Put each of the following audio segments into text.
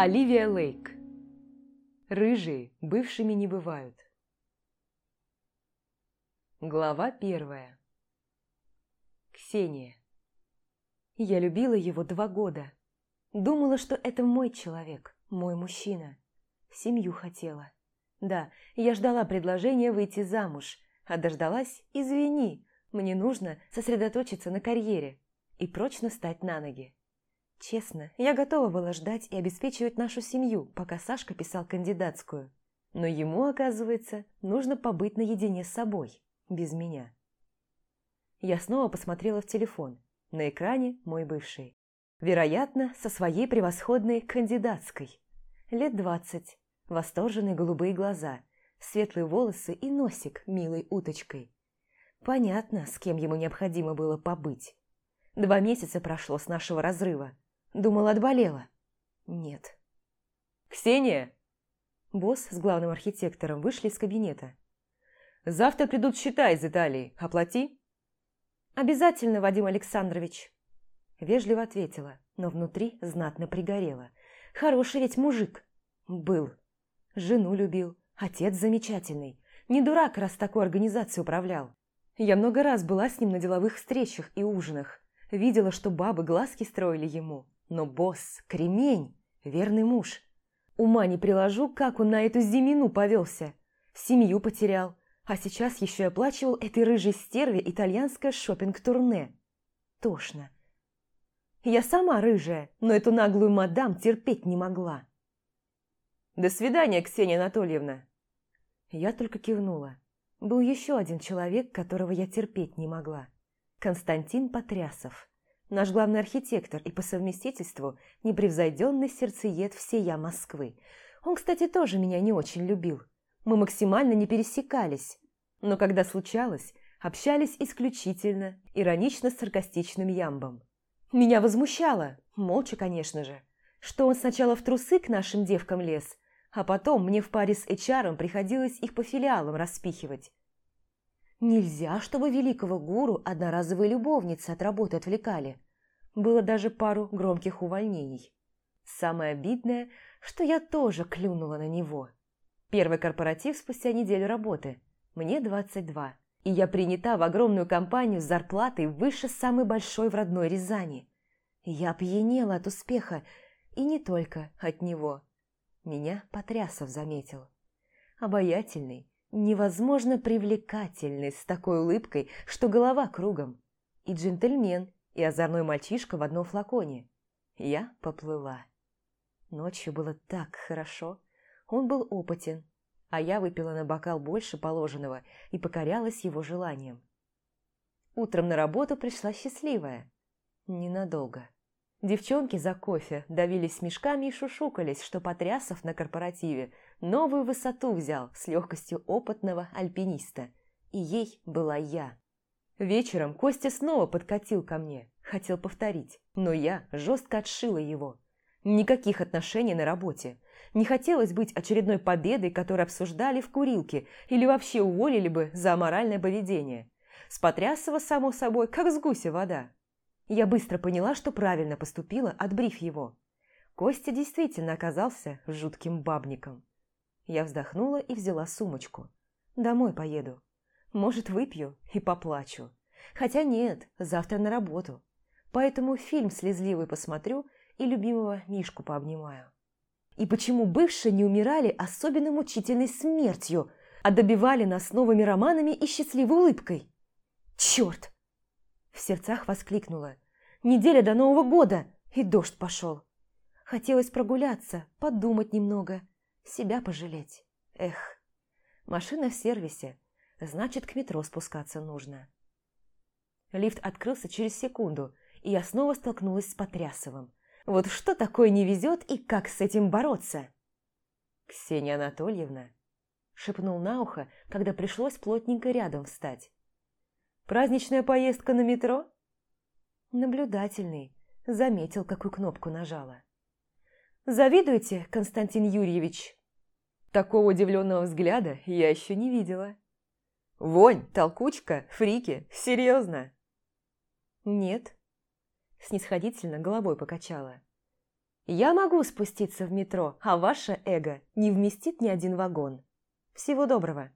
Оливия Лейк. Рыжие бывшими не бывают. Глава первая. Ксения. Я любила его два года. Думала, что это мой человек, мой мужчина. Семью хотела. Да, я ждала предложения выйти замуж, а дождалась «извини, мне нужно сосредоточиться на карьере и прочно встать на ноги». Честно, я готова была ждать и обеспечивать нашу семью, пока Сашка писал кандидатскую. Но ему, оказывается, нужно побыть наедине с собой, без меня. Я снова посмотрела в телефон. На экране мой бывший. Вероятно, со своей превосходной кандидатской. Лет двадцать, восторженные голубые глаза, светлые волосы и носик милой уточкой. Понятно, с кем ему необходимо было побыть. Два месяца прошло с нашего разрыва. Думала, отболела. Нет. «Ксения!» Босс с главным архитектором вышли из кабинета. «Завтра придут счета из Италии. Оплати». «Обязательно, Вадим Александрович!» Вежливо ответила, но внутри знатно пригорела. «Хороший ведь мужик!» «Был. Жену любил. Отец замечательный. Не дурак, раз такой организацией управлял. Я много раз была с ним на деловых встречах и ужинах. Видела, что бабы глазки строили ему. Но босс, кремень, верный муж. Ума не приложу, как он на эту зимину повелся. Семью потерял, а сейчас еще и оплачивал этой рыжей стерве итальянское шопинг-турне. Тошно. Я сама рыжая, но эту наглую мадам терпеть не могла. «До свидания, Ксения Анатольевна!» Я только кивнула. Был еще один человек, которого я терпеть не могла. Константин Потрясов. Наш главный архитектор и по совместительству непревзойденный сердцеед всея Москвы. Он, кстати, тоже меня не очень любил. Мы максимально не пересекались. Но когда случалось, общались исключительно иронично-саркастичным ямбом. Меня возмущало, молча, конечно же, что он сначала в трусы к нашим девкам лез, а потом мне в паре с HR приходилось их по филиалам распихивать. Нельзя, чтобы великого гуру одноразовые любовницы от работы отвлекали. Было даже пару громких увольнений. Самое обидное, что я тоже клюнула на него. Первый корпоратив спустя неделю работы. Мне 22. И я принята в огромную компанию с зарплатой выше самой большой в родной Рязани. Я пьянела от успеха, и не только от него. Меня Потрясов заметил. Обаятельный, невозможно привлекательный, с такой улыбкой, что голова кругом. И джентльмен, и озорной мальчишка в одном флаконе. Я поплыла. Ночью было так хорошо. Он был опытен, а я выпила на бокал больше положенного и покорялась его желаниям. Утром на работу пришла счастливая. Ненадолго. Девчонки за кофе давились мешками и шушукались, что Потрясов на корпоративе новую высоту взял с легкостью опытного альпиниста. И ей была я. Вечером Костя снова подкатил ко мне, хотел повторить, но я жестко отшила его. Никаких отношений на работе. Не хотелось быть очередной победой, которую обсуждали в курилке или вообще уволили бы за аморальное поведение. С Потрясова, само собой, как с гуся вода. Я быстро поняла, что правильно поступила, отбрив его. Костя действительно оказался жутким бабником. Я вздохнула и взяла сумочку. Домой поеду. Может, выпью и поплачу. Хотя нет, завтра на работу. Поэтому фильм слезливый посмотрю и любимого Мишку пообнимаю. И почему бывшие не умирали особенно мучительной смертью, а добивали нас новыми романами и счастливой улыбкой? Черт! В сердцах воскликнула. «Неделя до Нового года!» И дождь пошел. Хотелось прогуляться, подумать немного, себя пожалеть. Эх, машина в сервисе, значит, к метро спускаться нужно. Лифт открылся через секунду, и я снова столкнулась с Потрясовым. Вот что такое не везет и как с этим бороться? «Ксения Анатольевна», – шепнул на ухо, когда пришлось плотненько рядом встать. Праздничная поездка на метро? Наблюдательный. Заметил, какую кнопку нажала. Завидуете, Константин Юрьевич? Такого удивленного взгляда я еще не видела. Вонь, толкучка, фрики, серьезно? Нет. Снисходительно головой покачала. Я могу спуститься в метро, а ваше эго не вместит ни один вагон. Всего доброго.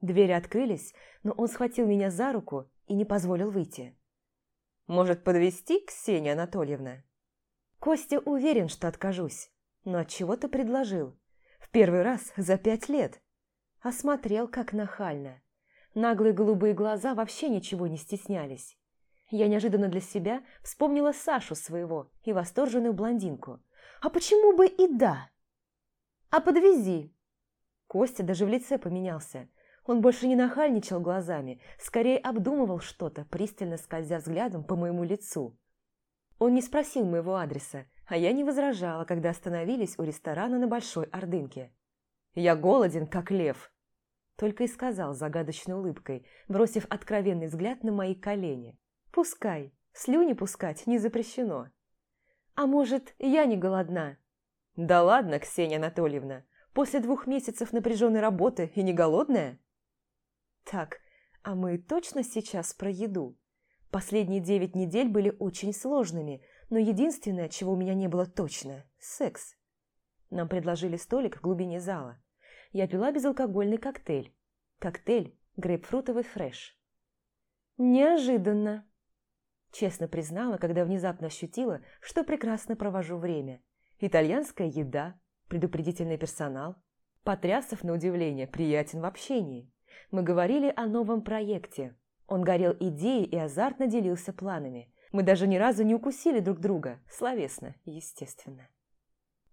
Двери открылись, но он схватил меня за руку и не позволил выйти. «Может, подвести Ксения Анатольевна?» Костя уверен, что откажусь, но от чего то предложил. В первый раз за пять лет. Осмотрел, как нахально. Наглые голубые глаза вообще ничего не стеснялись. Я неожиданно для себя вспомнила Сашу своего и восторженную блондинку. А почему бы и да? А подвези. Костя даже в лице поменялся. Он больше не нахальничал глазами, скорее обдумывал что-то, пристально скользя взглядом по моему лицу. Он не спросил моего адреса, а я не возражала, когда остановились у ресторана на Большой Ордынке. «Я голоден, как лев», – только и сказал загадочной улыбкой, бросив откровенный взгляд на мои колени. «Пускай, слюни пускать не запрещено». «А может, я не голодна?» «Да ладно, Ксения Анатольевна, после двух месяцев напряженной работы и не голодная?» «Так, а мы точно сейчас про еду?» Последние девять недель были очень сложными, но единственное, чего у меня не было точно – секс. Нам предложили столик в глубине зала. Я пила безалкогольный коктейль. Коктейль грейпфрутовый фреш. Неожиданно. Честно признала, когда внезапно ощутила, что прекрасно провожу время. Итальянская еда, предупредительный персонал. Потрясов, на удивление, приятен в общении. Мы говорили о новом проекте, он горел идеей и азартно делился планами. Мы даже ни разу не укусили друг друга, словесно, естественно.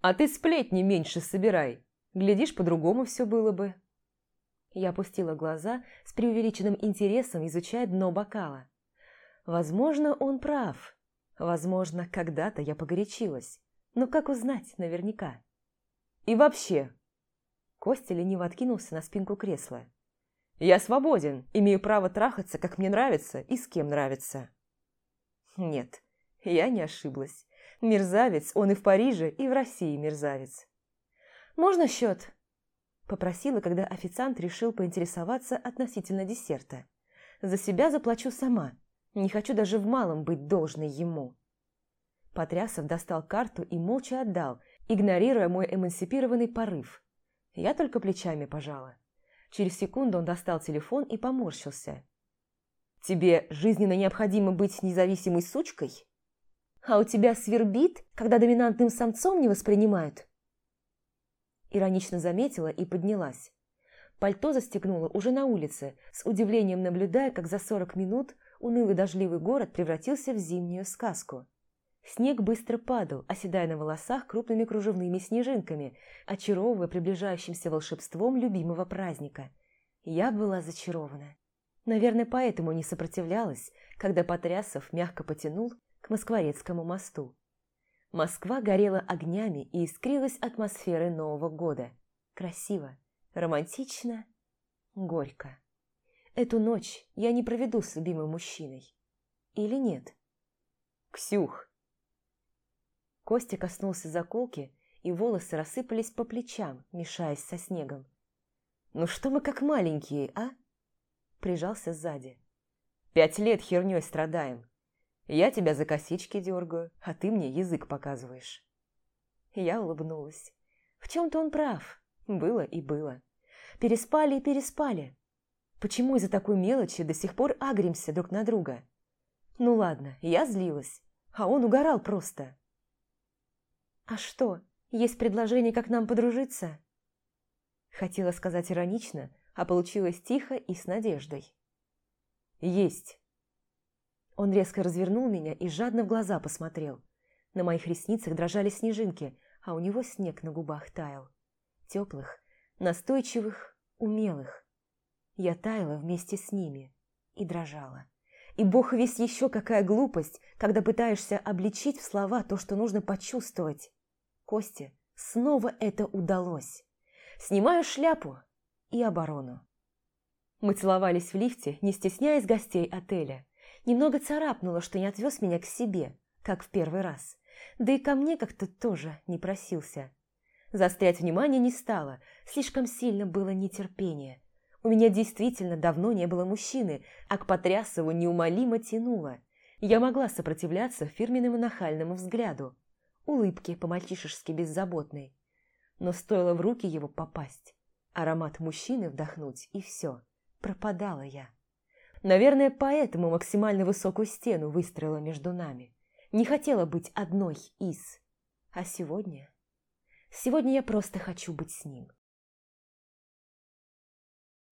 «А ты сплетни меньше собирай. Глядишь, по-другому все было бы». Я опустила глаза с преувеличенным интересом, изучая дно бокала. Возможно, он прав. Возможно, когда-то я погорячилась. Но как узнать наверняка? И вообще... Костя лениво откинулся на спинку кресла. Я свободен, имею право трахаться, как мне нравится и с кем нравится. Нет, я не ошиблась. Мерзавец, он и в Париже, и в России мерзавец. «Можно счет?» Попросила, когда официант решил поинтересоваться относительно десерта. «За себя заплачу сама. Не хочу даже в малом быть должной ему». Потрясов достал карту и молча отдал, игнорируя мой эмансипированный порыв. Я только плечами пожала. Через секунду он достал телефон и поморщился. «Тебе жизненно необходимо быть независимой сучкой? А у тебя свербит, когда доминантным самцом не воспринимают?» Иронично заметила и поднялась. Пальто застегнула уже на улице, с удивлением наблюдая, как за сорок минут унылый дождливый город превратился в зимнюю сказку. Снег быстро падал, оседая на волосах крупными кружевными снежинками, очаровывая приближающимся волшебством любимого праздника. Я была зачарована. Наверное, поэтому не сопротивлялась, когда Потрясов мягко потянул к Москворецкому мосту. Москва горела огнями и искрилась атмосферой Нового года. Красиво, романтично, горько. Эту ночь я не проведу с любимым мужчиной. Или нет? «Ксюх!» Костя коснулся заколки, и волосы рассыпались по плечам, мешаясь со снегом. «Ну что мы как маленькие, а?» Прижался сзади. «Пять лет херней страдаем. Я тебя за косички дергаю, а ты мне язык показываешь». Я улыбнулась. В чем-то он прав. Было и было. Переспали и переспали. Почему из-за такой мелочи до сих пор агримся друг на друга? Ну ладно, я злилась, а он угорал просто. «А что, есть предложение, как нам подружиться?» Хотела сказать иронично, а получилось тихо и с надеждой. «Есть!» Он резко развернул меня и жадно в глаза посмотрел. На моих ресницах дрожали снежинки, а у него снег на губах таял. Теплых, настойчивых, умелых. Я таяла вместе с ними и дрожала. И бог весь еще какая глупость, когда пытаешься обличить в слова то, что нужно почувствовать. Косте снова это удалось. Снимаю шляпу и оборону. Мы целовались в лифте, не стесняясь гостей отеля. Немного царапнуло, что не отвез меня к себе, как в первый раз. Да и ко мне как-то тоже не просился. Застрять внимание не стало, слишком сильно было нетерпение. У меня действительно давно не было мужчины, а к Потрясову неумолимо тянуло. Я могла сопротивляться фирменному нахальному взгляду. Улыбки по-мальчишески беззаботной. Но стоило в руки его попасть, аромат мужчины вдохнуть, и все, пропадала я. Наверное, поэтому максимально высокую стену выстроила между нами. Не хотела быть одной из. А сегодня... Сегодня я просто хочу быть с ним.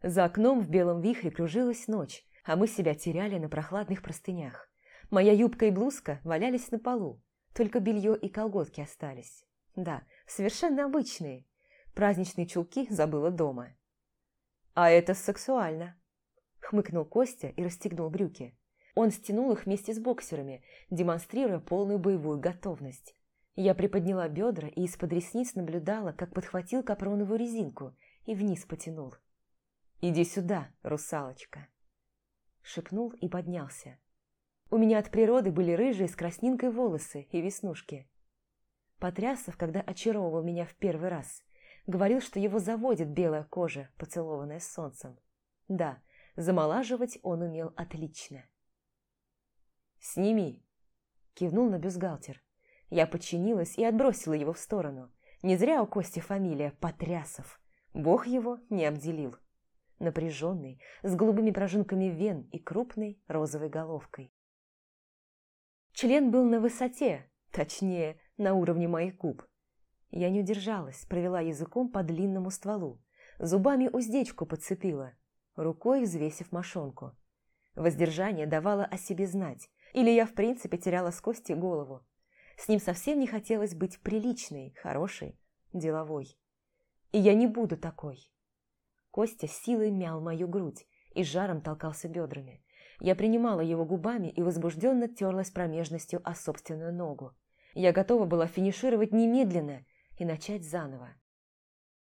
За окном в белом вихре кружилась ночь, а мы себя теряли на прохладных простынях. Моя юбка и блузка валялись на полу, только белье и колготки остались. Да, совершенно обычные. Праздничные чулки забыла дома. «А это сексуально», – хмыкнул Костя и расстегнул брюки. Он стянул их вместе с боксерами, демонстрируя полную боевую готовность. Я приподняла бедра и из-под ресниц наблюдала, как подхватил капроновую резинку и вниз потянул. «Иди сюда, русалочка!» Шепнул и поднялся. У меня от природы были рыжие с краснинкой волосы и веснушки. Потрясов, когда очаровывал меня в первый раз, говорил, что его заводит белая кожа, поцелованная солнцем. Да, замолаживать он умел отлично. «Сними!» – кивнул на бюстгальтер. Я подчинилась и отбросила его в сторону. Не зря у Кости фамилия Потрясов. Бог его не обделил. Напряженный, с голубыми прожинками вен и крупной розовой головкой. Член был на высоте, точнее, на уровне моих губ. Я не удержалась, провела языком по длинному стволу, зубами уздечку подцепила, рукой взвесив мошонку. Воздержание давало о себе знать, или я в принципе теряла с Кости голову. С ним совсем не хотелось быть приличной, хорошей, деловой. И я не буду такой. Костя силой мял мою грудь и жаром толкался бедрами. Я принимала его губами и возбужденно терлась промежностью о собственную ногу. Я готова была финишировать немедленно и начать заново.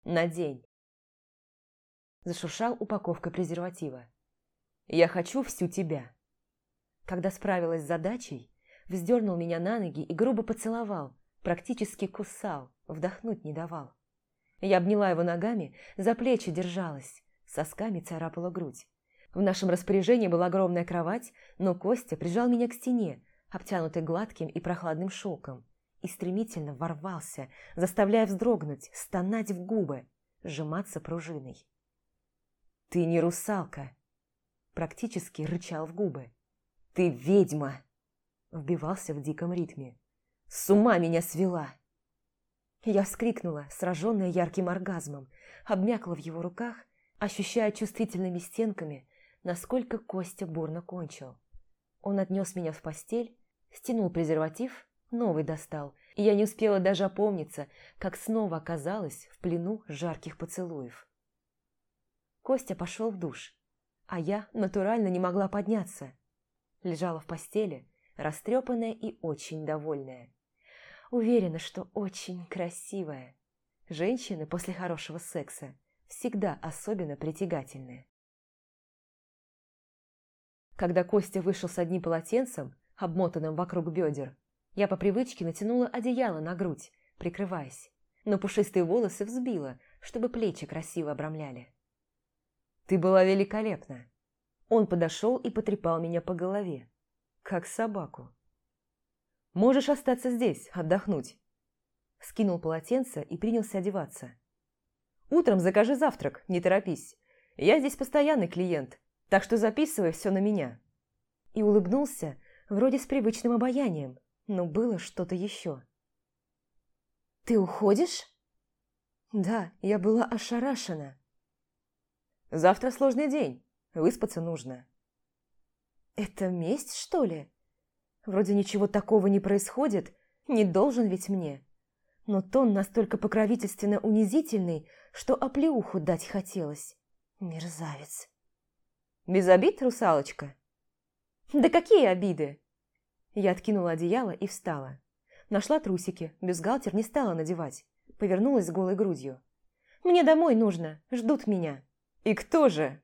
«Надень!» Зашуршал упаковка презерватива. «Я хочу всю тебя!» Когда справилась с задачей, вздернул меня на ноги и грубо поцеловал, практически кусал, вдохнуть не давал. Я обняла его ногами, за плечи держалась, сосками царапала грудь. В нашем распоряжении была огромная кровать, но Костя прижал меня к стене, обтянутой гладким и прохладным шелком, и стремительно ворвался, заставляя вздрогнуть, стонать в губы, сжиматься пружиной. «Ты не русалка!» Практически рычал в губы. «Ты ведьма!» Вбивался в диком ритме. «С ума меня свела!» Я вскрикнула, сраженная ярким оргазмом, обмякла в его руках, ощущая чувствительными стенками насколько Костя бурно кончил. Он отнес меня в постель, стянул презерватив, новый достал, и я не успела даже опомниться, как снова оказалась в плену жарких поцелуев. Костя пошел в душ, а я натурально не могла подняться. Лежала в постели, растрепанная и очень довольная. Уверена, что очень красивая. Женщины после хорошего секса всегда особенно притягательные. Когда Костя вышел с одним полотенцем, обмотанным вокруг бедер, я по привычке натянула одеяло на грудь, прикрываясь, но пушистые волосы взбила, чтобы плечи красиво обрамляли. «Ты была великолепна!» Он подошел и потрепал меня по голове, как собаку. «Можешь остаться здесь, отдохнуть!» Скинул полотенце и принялся одеваться. «Утром закажи завтрак, не торопись. Я здесь постоянный клиент, так что записывай все на меня». И улыбнулся, вроде с привычным обаянием, но было что-то еще. «Ты уходишь?» «Да, я была ошарашена». «Завтра сложный день, выспаться нужно». «Это месть, что ли? Вроде ничего такого не происходит, не должен ведь мне. Но тон настолько покровительственно унизительный, что оплеуху дать хотелось. Мерзавец». Без обид, русалочка?» «Да какие обиды?» Я откинула одеяло и встала. Нашла трусики, бюстгальтер не стала надевать. Повернулась с голой грудью. «Мне домой нужно, ждут меня». «И кто же?»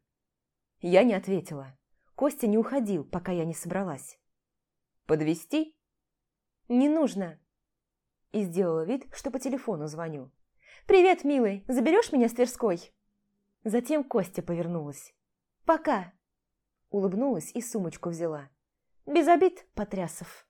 Я не ответила. Костя не уходил, пока я не собралась. Подвести? «Не нужно». И сделала вид, что по телефону звоню. «Привет, милый, заберешь меня с Тверской?» Затем Костя повернулась. «Пока!» Улыбнулась и сумочку взяла. «Без обид, Потрясов!»